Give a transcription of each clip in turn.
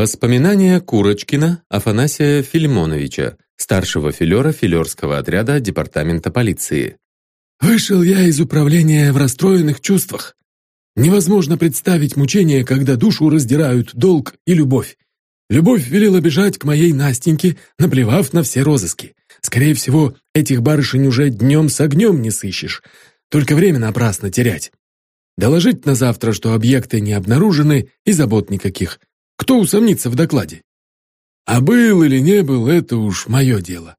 Воспоминания Курочкина Афанасия Филимоновича, старшего филера филерского отряда департамента полиции. «Вышел я из управления в расстроенных чувствах. Невозможно представить мучение, когда душу раздирают долг и любовь. Любовь велела бежать к моей Настеньке, наплевав на все розыски. Скорее всего, этих барышень уже днем с огнем не сыщешь. Только время напрасно терять. Доложить на завтра, что объекты не обнаружены и забот никаких. Кто усомнится в докладе? А был или не был, это уж мое дело.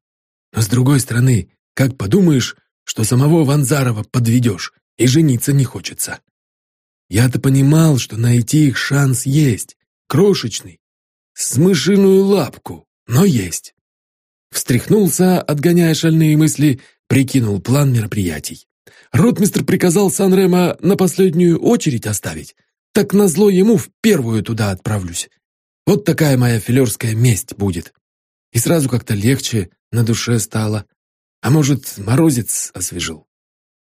Но с другой стороны, как подумаешь, что самого Ванзарова подведешь, и жениться не хочется. Я-то понимал, что найти их шанс есть, крошечный, с мышиную лапку, но есть. Встряхнулся, отгоняя шальные мысли, прикинул план мероприятий. Ротмистр приказал Сан-Ремо на последнюю очередь оставить, так назло ему в первую туда отправлюсь. Вот такая моя филерская месть будет. И сразу как-то легче на душе стало. А может, морозец освежил.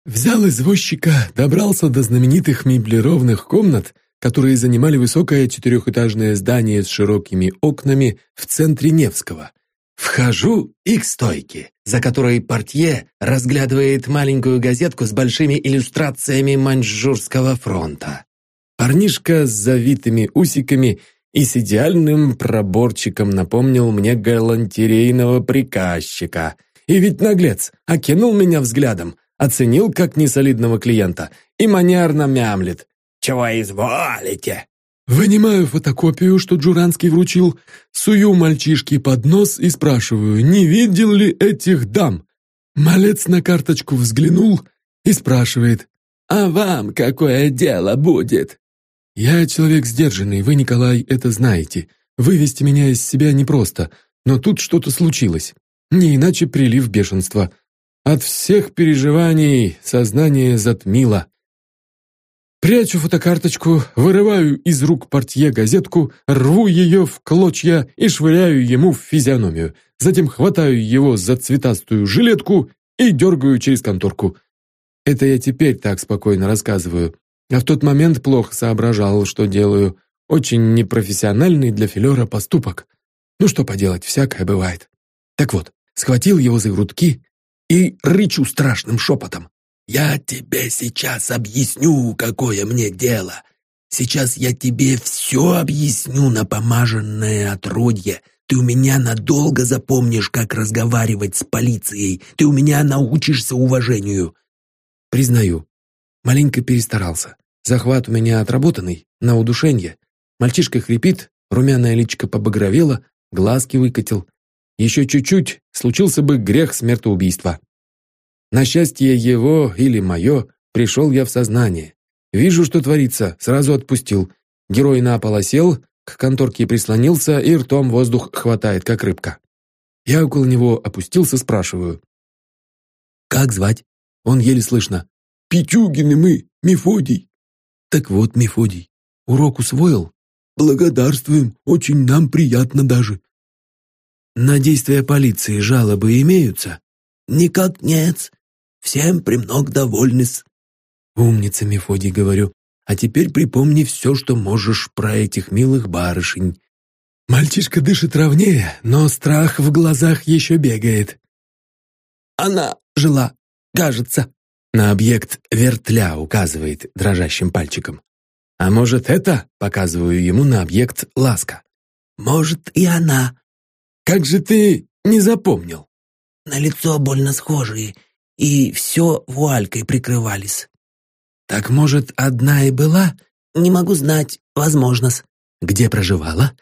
Взял извозчика, добрался до знаменитых меблированных комнат, которые занимали высокое четырехэтажное здание с широкими окнами в центре Невского. Вхожу и к стойке, за которой портье разглядывает маленькую газетку с большими иллюстрациями Маньчжурского фронта. Парнишка с завитыми усиками и с идеальным проборчиком напомнил мне галантерейного приказчика. И ведь наглец окинул меня взглядом, оценил как несолидного клиента и манерно мямлет. «Чего изволите?» Вынимаю фотокопию, что Джуранский вручил, сую мальчишке под нос и спрашиваю, не видел ли этих дам. Малец на карточку взглянул и спрашивает, «А вам какое дело будет?» «Я человек сдержанный, вы, Николай, это знаете. Вывести меня из себя непросто, но тут что-то случилось. Не иначе прилив бешенства. От всех переживаний сознание затмило. Прячу фотокарточку, вырываю из рук портье газетку, рву ее в клочья и швыряю ему в физиономию. Затем хватаю его за цветастую жилетку и дергаю через конторку. Это я теперь так спокойно рассказываю. А в тот момент плохо соображал, что делаю. Очень непрофессиональный для филера поступок. Ну что поделать, всякое бывает. Так вот, схватил его за грудки и рычу страшным шепотом. «Я тебе сейчас объясню, какое мне дело. Сейчас я тебе все объясню на помаженное отродье. Ты у меня надолго запомнишь, как разговаривать с полицией. Ты у меня научишься уважению». Признаю, маленько перестарался. Захват у меня отработанный, на удушенье. Мальчишка хрипит, румяная личико побагровела, глазки выкатил. Еще чуть-чуть, случился бы грех смертоубийства. На счастье его или мое, пришел я в сознание. Вижу, что творится, сразу отпустил. Герой на пол осел, к конторке прислонился и ртом воздух хватает, как рыбка. Я около него опустился, спрашиваю. «Как звать?» Он еле слышно. «Петюгины мы, Мефодий». Так вот, Мефодий, урок усвоил? Благодарствуем, очень нам приятно даже. На действия полиции жалобы имеются? Никак нет. Всем премног довольны-с. Умница, Мефодий, говорю. А теперь припомни все, что можешь про этих милых барышень. Мальчишка дышит ровнее, но страх в глазах еще бегает. Она жила, кажется. На объект вертля указывает дрожащим пальчиком. А может, это? Показываю ему на объект ласка. Может, и она. Как же ты не запомнил? На лицо больно схожие, и все вуалькой прикрывались. Так, может, одна и была? Не могу знать, возможно-с. Где проживала?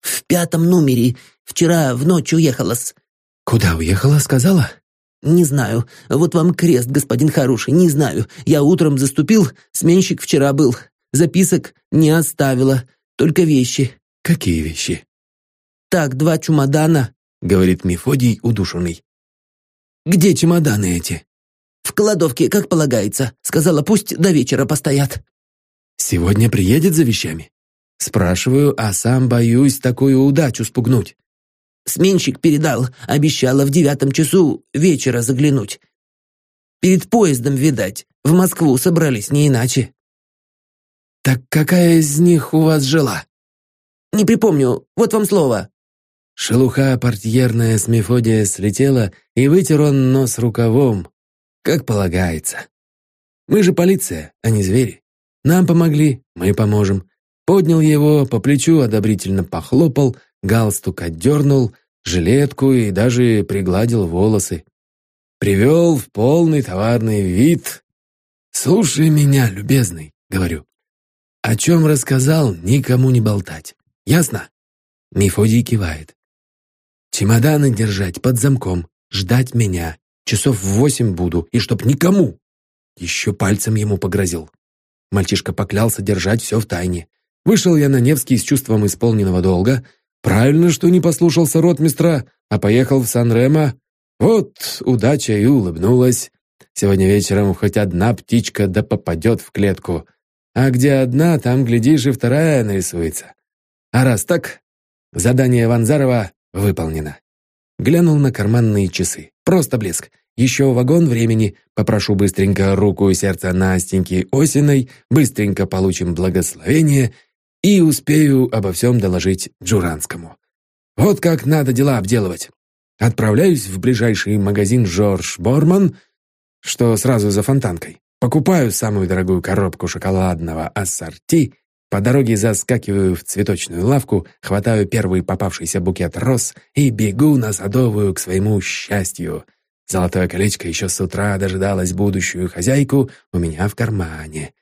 В пятом номере. Вчера в ночь уехала-с. Куда уехала, сказала? «Не знаю. Вот вам крест, господин хороший, не знаю. Я утром заступил, сменщик вчера был. Записок не оставила, только вещи». «Какие вещи?» «Так, два чемодана», — говорит Мефодий удушенный. «Где чемоданы эти?» «В кладовке, как полагается. Сказала, пусть до вечера постоят». «Сегодня приедет за вещами?» Спрашиваю, а сам боюсь такую удачу спугнуть. Сменщик передал, обещала в девятом часу вечера заглянуть. Перед поездом, видать, в Москву собрались не иначе. Так какая из них у вас жила? Не припомню. Вот вам слово». Шелуха портьерная с Мефодия слетела, и вытер он нос рукавом, как полагается. Мы же полиция, а не звери. Нам помогли, мы поможем. Поднял его, по плечу одобрительно похлопал, галстук отдернул, жилетку и даже пригладил волосы. Привел в полный товарный вид. «Слушай меня, любезный», — говорю. «О чем рассказал, никому не болтать. Ясно?» Мефодий кивает. Чемоданы держать под замком, ждать меня. Часов в восемь буду, и чтоб никому. Еще пальцем ему погрозил. Мальчишка поклялся держать все в тайне. Вышел я на Невский с чувством исполненного долга. Правильно, что не послушался ротмистра, а поехал в Сан-Ремо. Вот удача и улыбнулась. Сегодня вечером хоть одна птичка да попадет в клетку. А где одна, там, глядишь, и вторая нарисуется. А раз так, задание Ванзарова Выполнено. Глянул на карманные часы. Просто блеск. Еще вагон времени. Попрошу быстренько руку и сердце Настеньки Осиной, быстренько получим благословение и успею обо всем доложить Джуранскому. Вот как надо дела обделывать. Отправляюсь в ближайший магазин Жорж Борман, что сразу за фонтанкой. Покупаю самую дорогую коробку шоколадного ассорти по дороге заскакиваю в цветочную лавку, хватаю первый попавшийся букет роз и бегу на Садовую к своему счастью. Золотое колечко еще с утра дожидалось будущую хозяйку у меня в кармане.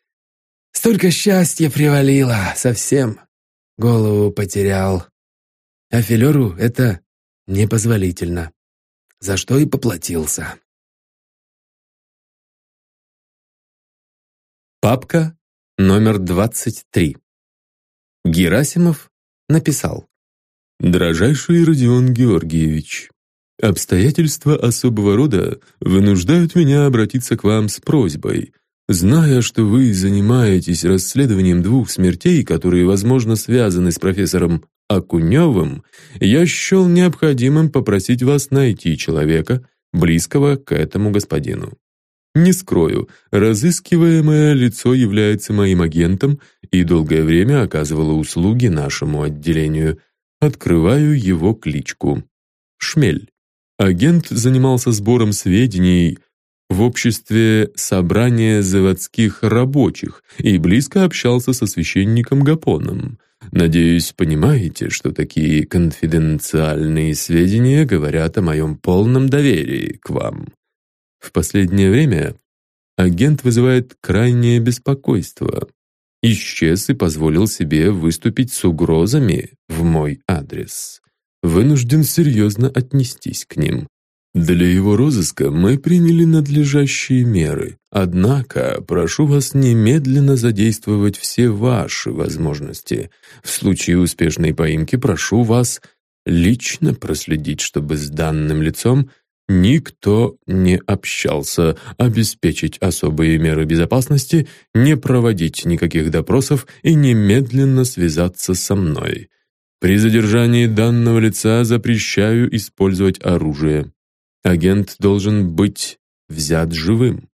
Столько счастья привалило, совсем голову потерял. А Филеру это непозволительно, за что и поплатился. Папка номер 23. Герасимов написал. «Дорожайший Родион Георгиевич, обстоятельства особого рода вынуждают меня обратиться к вам с просьбой. Зная, что вы занимаетесь расследованием двух смертей, которые, возможно, связаны с профессором Акуневым, я счел необходимым попросить вас найти человека, близкого к этому господину. Не скрою, разыскиваемое лицо является моим агентом и долгое время оказывало услуги нашему отделению. Открываю его кличку. Шмель. Агент занимался сбором сведений в обществе собрания заводских рабочих и близко общался со священником Гапоном. Надеюсь, понимаете, что такие конфиденциальные сведения говорят о моем полном доверии к вам. В последнее время агент вызывает крайнее беспокойство. Исчез и позволил себе выступить с угрозами в мой адрес. Вынужден серьезно отнестись к ним. Для его розыска мы приняли надлежащие меры. Однако прошу вас немедленно задействовать все ваши возможности. В случае успешной поимки прошу вас лично проследить, чтобы с данным лицом Никто не общался, обеспечить особые меры безопасности, не проводить никаких допросов и немедленно связаться со мной. При задержании данного лица запрещаю использовать оружие. Агент должен быть взят живым.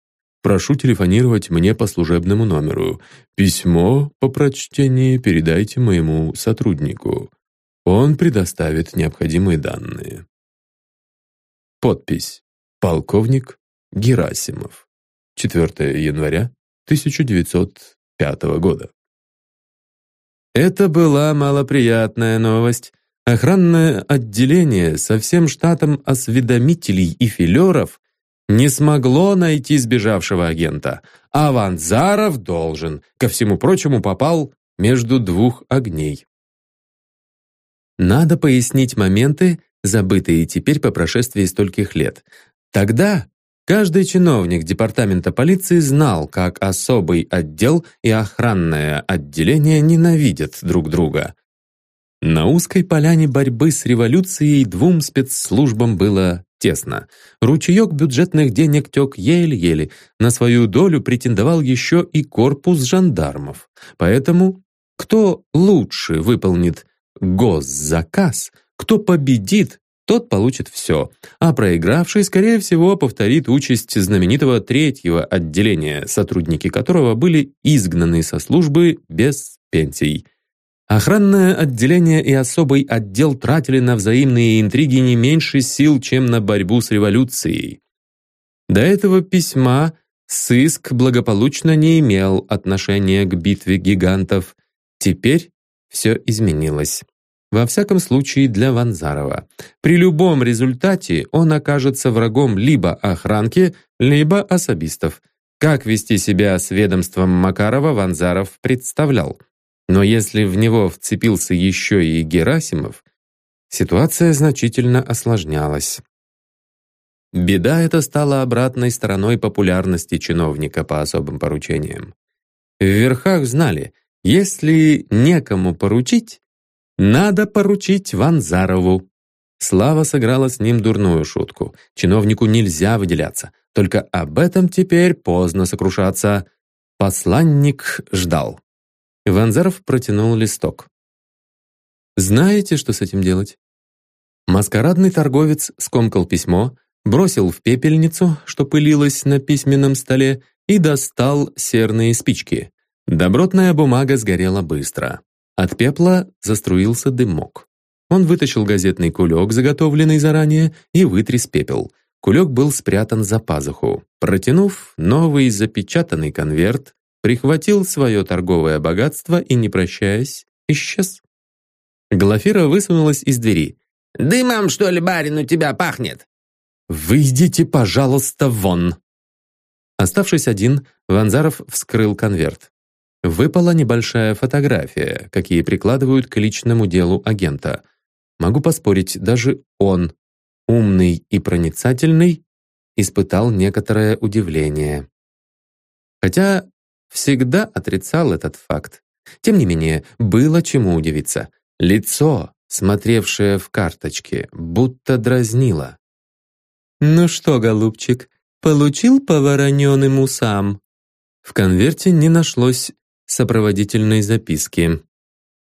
Прошу телефонировать мне по служебному номеру. Письмо по прочтении передайте моему сотруднику. Он предоставит необходимые данные. Подпись. Полковник Герасимов. 4 января 1905 года. Это была малоприятная новость. Охранное отделение со всем штатом осведомителей и филеров не смогло найти сбежавшего агента, а Ванзаров должен, ко всему прочему, попал между двух огней. Надо пояснить моменты, забытые теперь по прошествии стольких лет. Тогда каждый чиновник департамента полиции знал, как особый отдел и охранное отделение ненавидят друг друга. На узкой поляне борьбы с революцией двум спецслужбам было тесно. Ручеек бюджетных денег тек еле-еле. На свою долю претендовал еще и корпус жандармов. Поэтому кто лучше выполнит госзаказ – кто победит, тот получит все, а проигравший, скорее всего, повторит участь знаменитого третьего отделения, сотрудники которого были изгнаны со службы без пенсий. Охранное отделение и особый отдел тратили на взаимные интриги не меньше сил, чем на борьбу с революцией. До этого письма сыск благополучно не имел отношения к битве гигантов. Теперь все изменилось. Во всяком случае для Ванзарова. При любом результате он окажется врагом либо охранки, либо особистов. Как вести себя с ведомством Макарова Ванзаров представлял. Но если в него вцепился еще и Герасимов, ситуация значительно осложнялась. Беда эта стала обратной стороной популярности чиновника по особым поручениям. В верхах знали, если некому поручить, надо поручить Ванзарову. Слава сыграла с ним дурную шутку. Чиновнику нельзя выделяться. Только об этом теперь поздно сокрушаться. Посланник ждал. Ванзаров протянул листок. «Знаете, что с этим делать?» Маскарадный торговец скомкал письмо, бросил в пепельницу, что пылилось на письменном столе, и достал серные спички. Добротная бумага сгорела быстро. От пепла заструился дымок. Он вытащил газетный кулек, заготовленный заранее, и вытряс пепел. Кулек был спрятан за пазуху. Протянув новый запечатанный конверт, прихватил свое торговое богатство и, не прощаясь, исчез. Глафира высунулась из двери. «Дымом, что ли, барин, у тебя пахнет?» «Выйдите, пожалуйста, вон!» Оставшись один, Ванзаров вскрыл конверт. Выпала небольшая фотография, какие прикладывают к личному делу агента. Могу поспорить, даже он, умный и проницательный, испытал некоторое удивление. Хотя всегда отрицал этот факт. Тем не менее, было чему удивиться. Лицо, смотревшее в карточке, будто дразнило. «Ну что, голубчик, получил по вороненым усам?» В конверте не нашлось сопроводительной записки.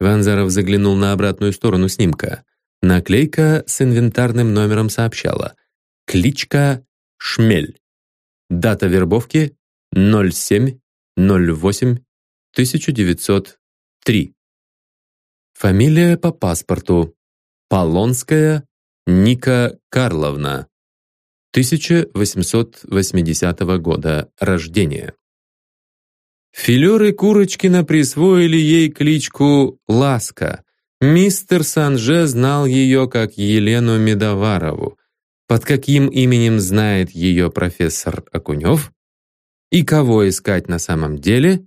Ванзаров заглянул на обратную сторону снимка. Наклейка с инвентарным номером сообщала. Кличка Шмель. Дата вербовки 07 08 1903. Фамилия по паспорту. Полонская Ника Карловна. 1880 года рождения. Филеры Курочкина присвоили ей кличку «Ласка». Мистер Санже знал ее как Елену Медоварову. Под каким именем знает ее профессор Окунев? И кого искать на самом деле?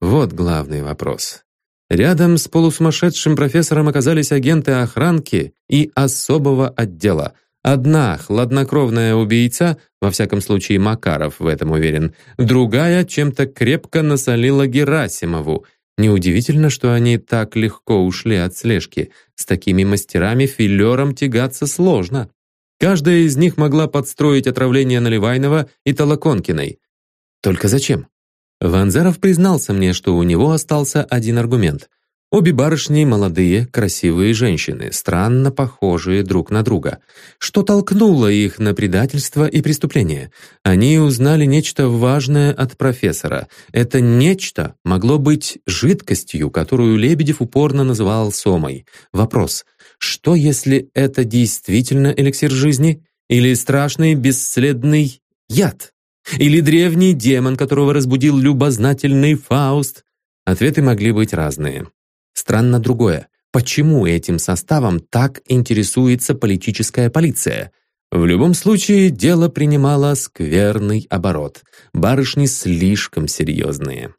Вот главный вопрос. Рядом с полусумасшедшим профессором оказались агенты охранки и особого отдела. Одна хладнокровная убийца, во всяком случае Макаров в этом уверен, другая чем-то крепко насолила Герасимову. Неудивительно, что они так легко ушли от слежки. С такими мастерами филером тягаться сложно. Каждая из них могла подстроить отравление Наливайного и Толоконкиной. Только зачем? Ванзаров признался мне, что у него остался один аргумент. Обе барышни молодые, красивые женщины, странно похожие друг на друга. Что толкнуло их на предательство и преступление? Они узнали нечто важное от профессора. Это нечто могло быть жидкостью, которую Лебедев упорно называл сомой. Вопрос, что если это действительно эликсир жизни? Или страшный бесследный яд? Или древний демон, которого разбудил любознательный Фауст? Ответы могли быть разные. Странно другое. Почему этим составом так интересуется политическая полиция? В любом случае, дело принимало скверный оборот. Барышни слишком серьезные.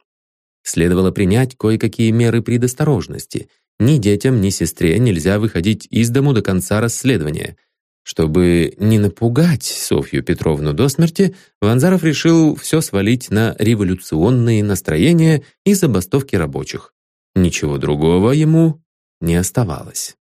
Следовало принять кое-какие меры предосторожности. Ни детям, ни сестре нельзя выходить из дому до конца расследования – чтобы не напугать Софью Петровну до смерти, Ванзаров решил все свалить на революционные настроения и забастовки рабочих. Ничего другого ему не оставалось.